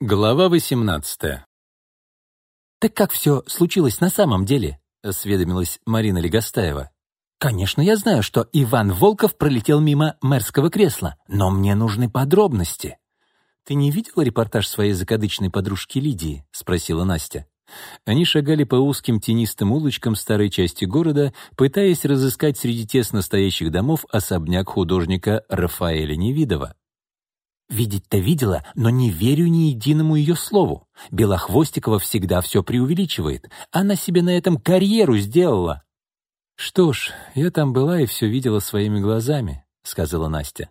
Глава 18 «Так как все случилось на самом деле?» — осведомилась Марина Легостаева. «Конечно, я знаю, что Иван Волков пролетел мимо мэрского кресла, но мне нужны подробности». «Ты не видела репортаж своей закадычной подружки Лидии?» — спросила Настя. Они шагали по узким тенистым улочкам старой части города, пытаясь разыскать среди тесно стоящих домов особняк художника Рафаэля Невидова. Видеть-то видела, но не верю ни единому ее слову. Белохвостикова всегда все преувеличивает. Она себе на этом карьеру сделала. «Что ж, я там была и все видела своими глазами», — сказала Настя.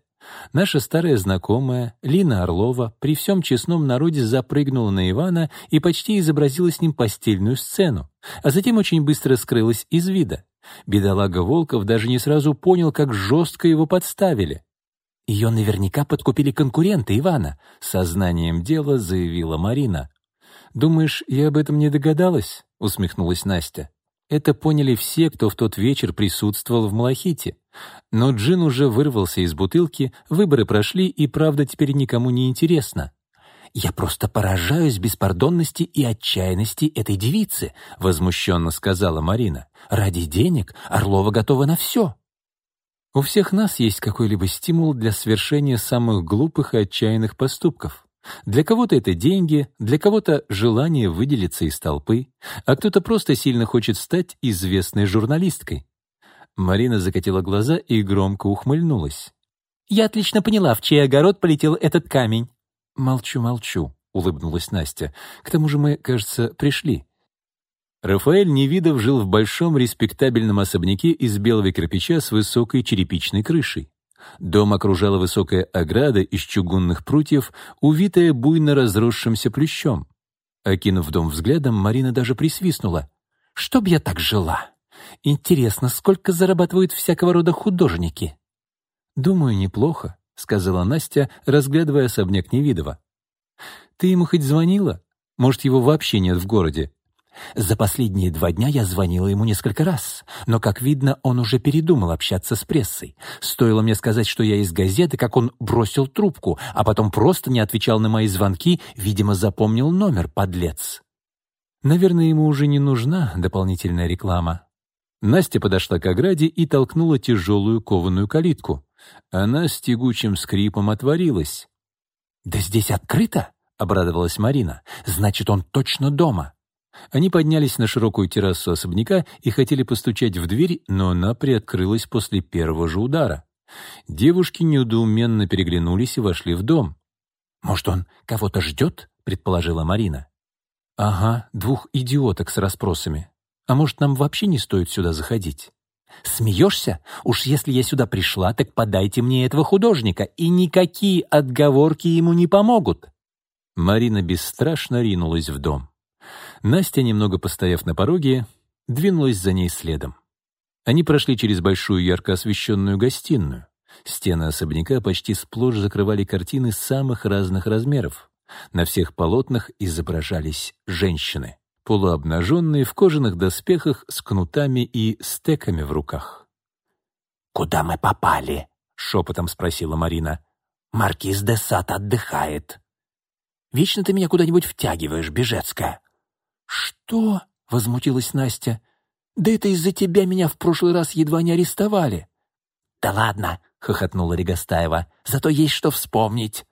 Наша старая знакомая, Лина Орлова, при всем честном народе запрыгнула на Ивана и почти изобразила с ним постельную сцену, а затем очень быстро скрылась из вида. Бедолага Волков даже не сразу понял, как жестко его подставили. Ее наверняка подкупили конкуренты Ивана, сознанием дела заявила Марина. Думаешь, я об этом не догадалась? усмехнулась Настя. Это поняли все, кто в тот вечер присутствовал в Малахите. Но джин уже вырвался из бутылки, выборы прошли, и правда теперь никому не интересно. «Я просто поражаюсь беспардонности и отчаянности этой девицы», — возмущенно сказала Марина. «Ради денег Орлова готова на все». У всех нас есть какой-либо стимул для совершения самых глупых и отчаянных поступков. Для кого-то это деньги, для кого-то желание выделиться из толпы, а кто-то просто сильно хочет стать известной журналисткой. Марина закатила глаза и громко ухмыльнулась. «Я отлично поняла, в чей огород полетел этот камень». «Молчу, молчу», — улыбнулась Настя. «К тому же мы, кажется, пришли. Рафаэль Невидов жил в большом респектабельном особняке из белого кирпича с высокой черепичной крышей. Дом окружала высокая ограда из чугунных прутьев, увитая буйно разросшимся плющом. Окинув дом взглядом, Марина даже присвистнула. «Чтоб я так жила! Интересно, сколько зарабатывают всякого рода художники?» «Думаю, неплохо», — сказала Настя, разглядывая особняк Невидова. «Ты ему хоть звонила? Может, его вообще нет в городе?» За последние два дня я звонила ему несколько раз, но, как видно, он уже передумал общаться с прессой. Стоило мне сказать, что я из газеты, как он бросил трубку, а потом просто не отвечал на мои звонки, видимо, запомнил номер, подлец. Наверное, ему уже не нужна дополнительная реклама. Настя подошла к ограде и толкнула тяжелую кованую калитку. Она с тягучим скрипом отворилась. «Да здесь открыто!» — обрадовалась Марина. «Значит, он точно дома!» Они поднялись на широкую террасу особняка и хотели постучать в дверь, но она приоткрылась после первого же удара. Девушки недоуменно переглянулись и вошли в дом. «Может, он кого-то ждет?» — предположила Марина. «Ага, двух идиоток с расспросами. А может, нам вообще не стоит сюда заходить?» «Смеешься? Уж если я сюда пришла, так подайте мне этого художника, и никакие отговорки ему не помогут». Марина бесстрашно ринулась в дом. Настя, немного постояв на пороге, двинулась за ней следом. Они прошли через большую ярко освещенную гостиную. Стены особняка почти сплошь закрывали картины самых разных размеров. На всех полотнах изображались женщины, полуобнаженные в кожаных доспехах с кнутами и стеками в руках. «Куда мы попали?» — шепотом спросила Марина. «Маркиз де Сад отдыхает». «Вечно ты меня куда-нибудь втягиваешь, Бежецкая». «Что?» — возмутилась Настя. «Да это из-за тебя меня в прошлый раз едва не арестовали». «Да ладно!» — хохотнула Регостаева. «Зато есть что вспомнить».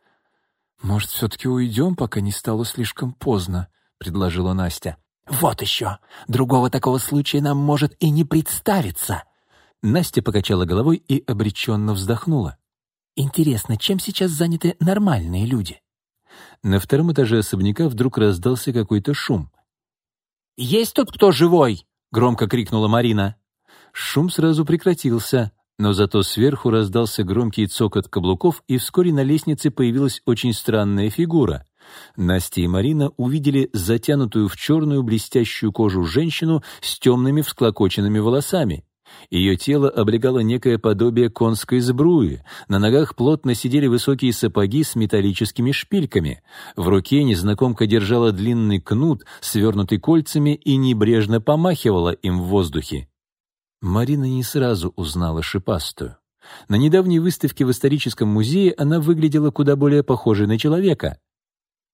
«Может, все-таки уйдем, пока не стало слишком поздно?» — предложила Настя. «Вот еще! Другого такого случая нам может и не представиться!» Настя покачала головой и обреченно вздохнула. «Интересно, чем сейчас заняты нормальные люди?» На втором этаже особняка вдруг раздался какой-то шум. «Есть тут кто живой?» — громко крикнула Марина. Шум сразу прекратился, но зато сверху раздался громкий цокот каблуков, и вскоре на лестнице появилась очень странная фигура. Настя и Марина увидели затянутую в черную блестящую кожу женщину с темными всклокоченными волосами. Ее тело облегало некое подобие конской сбруи. На ногах плотно сидели высокие сапоги с металлическими шпильками. В руке незнакомка держала длинный кнут, свернутый кольцами, и небрежно помахивала им в воздухе. Марина не сразу узнала шипастую. На недавней выставке в историческом музее она выглядела куда более похожей на человека.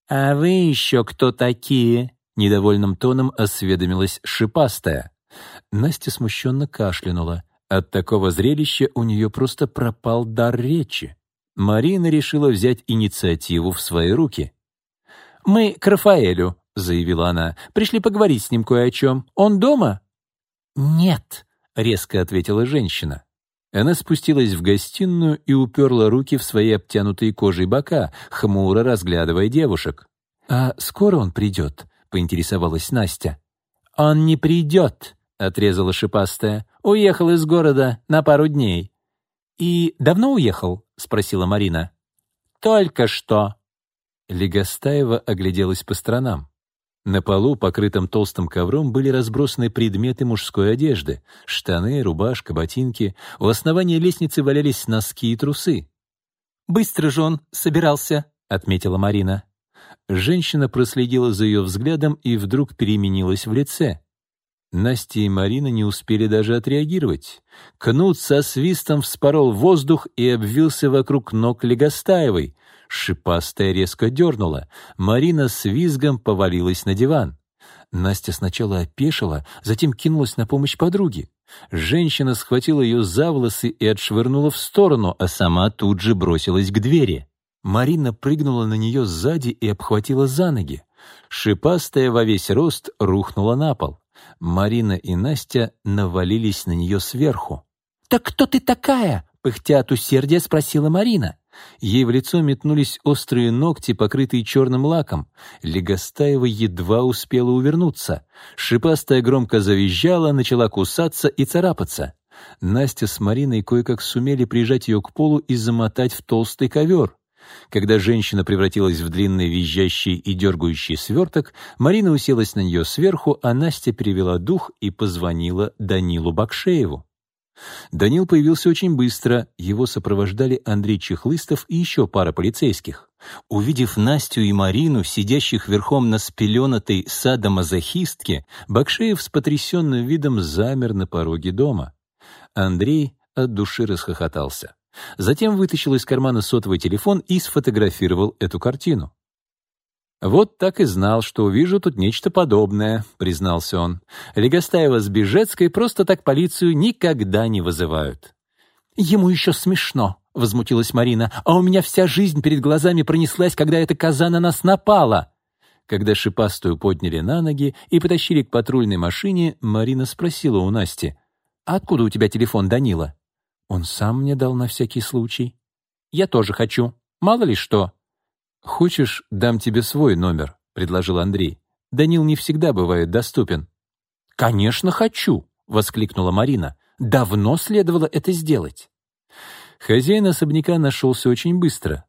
«А вы еще кто такие?» — недовольным тоном осведомилась шипастая. Настя смущенно кашлянула. От такого зрелища у нее просто пропал дар речи. Марина решила взять инициативу в свои руки. «Мы к Рафаэлю», — заявила она. «Пришли поговорить с ним кое о чем. Он дома?» «Нет», — резко ответила женщина. Она спустилась в гостиную и уперла руки в свои обтянутые кожей бока, хмуро разглядывая девушек. «А скоро он придет?» — поинтересовалась Настя. «Он не придет», — отрезала шипастая. «Уехал из города на пару дней». «И давно уехал?» — спросила Марина. «Только что». Легостаева огляделась по сторонам. На полу, покрытом толстым ковром, были разбросаны предметы мужской одежды — штаны, рубашка, ботинки. У основания лестницы валялись носки и трусы. «Быстро же он собирался», — отметила Марина. Женщина проследила за ее взглядом и вдруг переменилась в лице. Настя и Марина не успели даже отреагировать. Кнут со свистом вспорол воздух и обвился вокруг ног Легостаевой. Шипастая резко дернула. Марина с визгом повалилась на диван. Настя сначала опешила, затем кинулась на помощь подруге. Женщина схватила ее за волосы и отшвырнула в сторону, а сама тут же бросилась к двери. Марина прыгнула на нее сзади и обхватила за ноги. Шипастая во весь рост рухнула на пол. Марина и Настя навалились на нее сверху. «Так кто ты такая?» — пыхтя от усердия спросила Марина. Ей в лицо метнулись острые ногти, покрытые черным лаком. Легостаева едва успела увернуться. Шипастая громко завизжала, начала кусаться и царапаться. Настя с Мариной кое-как сумели прижать ее к полу и замотать в толстый ковер. Когда женщина превратилась в длинный визжащий и дергающий сверток, Марина уселась на нее сверху, а Настя перевела дух и позвонила Данилу Бакшееву. Данил появился очень быстро, его сопровождали Андрей Чехлыстов и еще пара полицейских. Увидев Настю и Марину, сидящих верхом на спеленатой садомазохистке, Бакшеев с потрясенным видом замер на пороге дома. Андрей от души расхохотался. Затем вытащил из кармана сотовый телефон и сфотографировал эту картину. «Вот так и знал, что увижу тут нечто подобное», — признался он. «Легостаева с Бежецкой просто так полицию никогда не вызывают». «Ему еще смешно», — возмутилась Марина, «а у меня вся жизнь перед глазами пронеслась, когда эта коза на нас напала». Когда шипастую подняли на ноги и потащили к патрульной машине, Марина спросила у Насти, «А откуда у тебя телефон Данила?» Он сам мне дал на всякий случай. Я тоже хочу. Мало ли что. Хочешь, дам тебе свой номер, предложил Андрей. Данил не всегда бывает доступен. Конечно, хочу, воскликнула Марина. Давно следовало это сделать. Хозяин особняка нашелся очень быстро.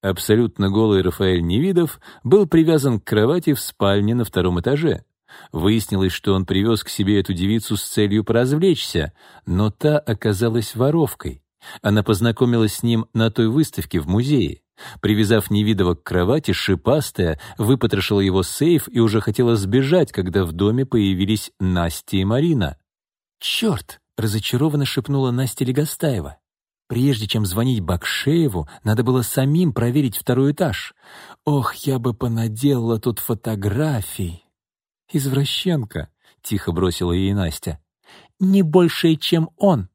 Абсолютно голый Рафаэль Невидов был привязан к кровати в спальне на втором этаже. Выяснилось, что он привез к себе эту девицу с целью поразвлечься, но та оказалась воровкой. Она познакомилась с ним на той выставке в музее. Привязав Невидова к кровати, шипастая выпотрошила его сейф и уже хотела сбежать, когда в доме появились Настя и Марина. «Черт!» — разочарованно шепнула Настя Легостаева. Прежде чем звонить Бакшееву, надо было самим проверить второй этаж. Ох, я бы понаделала тут фотографий. «Извращенка», — тихо бросила ей Настя. «Не больше, чем он».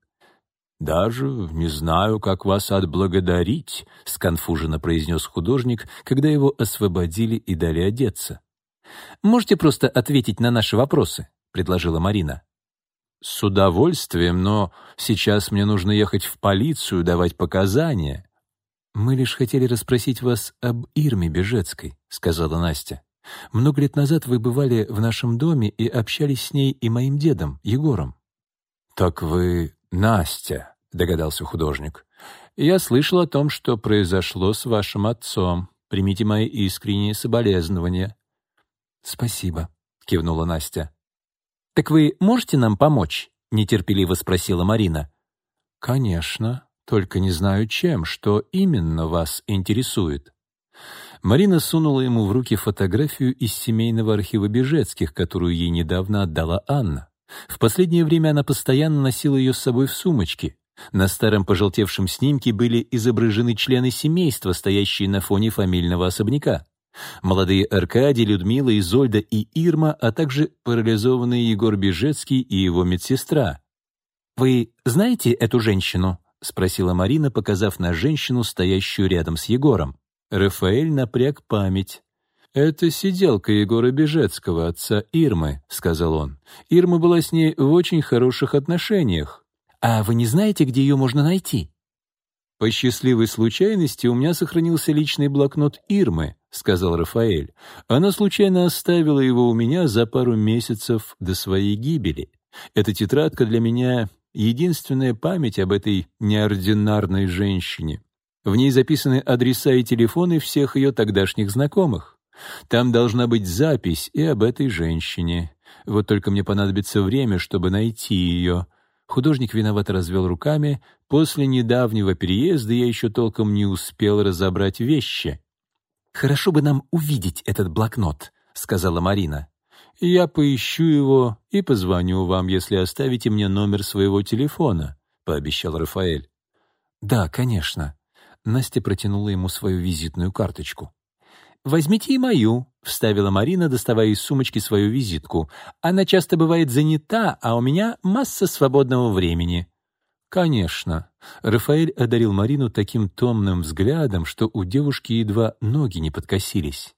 «Даже не знаю, как вас отблагодарить», — сконфуженно произнес художник, когда его освободили и дали одеться. «Можете просто ответить на наши вопросы», — предложила Марина. «С удовольствием, но сейчас мне нужно ехать в полицию, давать показания». «Мы лишь хотели расспросить вас об Ирме Бежецкой», — сказала Настя. Много лет назад вы бывали в нашем доме и общались с ней и моим дедом, Егором». «Так вы Настя», — догадался художник. «Я слышал о том, что произошло с вашим отцом. Примите мои искренние соболезнования». «Спасибо», — кивнула Настя. «Так вы можете нам помочь?» — нетерпеливо спросила Марина. «Конечно, только не знаю чем, что именно вас интересует». Марина сунула ему в руки фотографию из семейного архива Бежецких, которую ей недавно отдала Анна. В последнее время она постоянно носила ее с собой в сумочке. На старом пожелтевшем снимке были изображены члены семейства, стоящие на фоне фамильного особняка. Молодые Аркадий, Людмила, Изольда и Ирма, а также парализованный Егор Бежецкий и его медсестра. «Вы знаете эту женщину?» — спросила Марина, показав на женщину, стоящую рядом с Егором. Рафаэль напряг память. «Это сиделка Егора Бежецкого, отца Ирмы», — сказал он. «Ирма была с ней в очень хороших отношениях». «А вы не знаете, где ее можно найти?» «По счастливой случайности у меня сохранился личный блокнот Ирмы», — сказал Рафаэль. «Она случайно оставила его у меня за пару месяцев до своей гибели. Эта тетрадка для меня — единственная память об этой неординарной женщине. В ней записаны адреса и телефоны всех ее тогдашних знакомых. Там должна быть запись и об этой женщине. Вот только мне понадобится время, чтобы найти ее. Художник виновато развел руками. После недавнего переезда я еще толком не успел разобрать вещи. «Хорошо бы нам увидеть этот блокнот», — сказала Марина. «Я поищу его и позвоню вам, если оставите мне номер своего телефона», — пообещал Рафаэль. «Да, конечно», Настя протянула ему свою визитную карточку. «Возьмите и мою», — вставила Марина, доставая из сумочки свою визитку. «Она часто бывает занята, а у меня масса свободного времени». «Конечно». Рафаэль одарил Марину таким томным взглядом, что у девушки едва ноги не подкосились.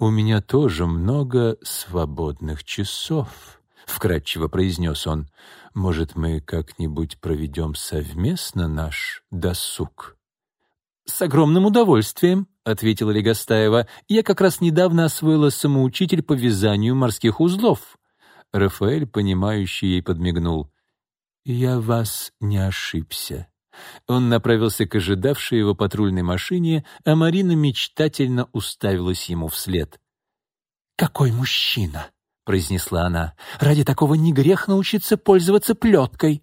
«У меня тоже много свободных часов», — вкратчиво произнес он. «Может, мы как-нибудь проведем совместно наш досуг?» «С огромным удовольствием», — ответила Легостаева. «Я как раз недавно освоила самоучитель по вязанию морских узлов». Рафаэль, понимающий, ей подмигнул. «Я вас не ошибся». Он направился к ожидавшей его патрульной машине, а Марина мечтательно уставилась ему вслед. «Какой мужчина!» — произнесла она. «Ради такого не грех научиться пользоваться плеткой».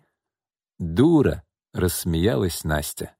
«Дура!» — рассмеялась Настя.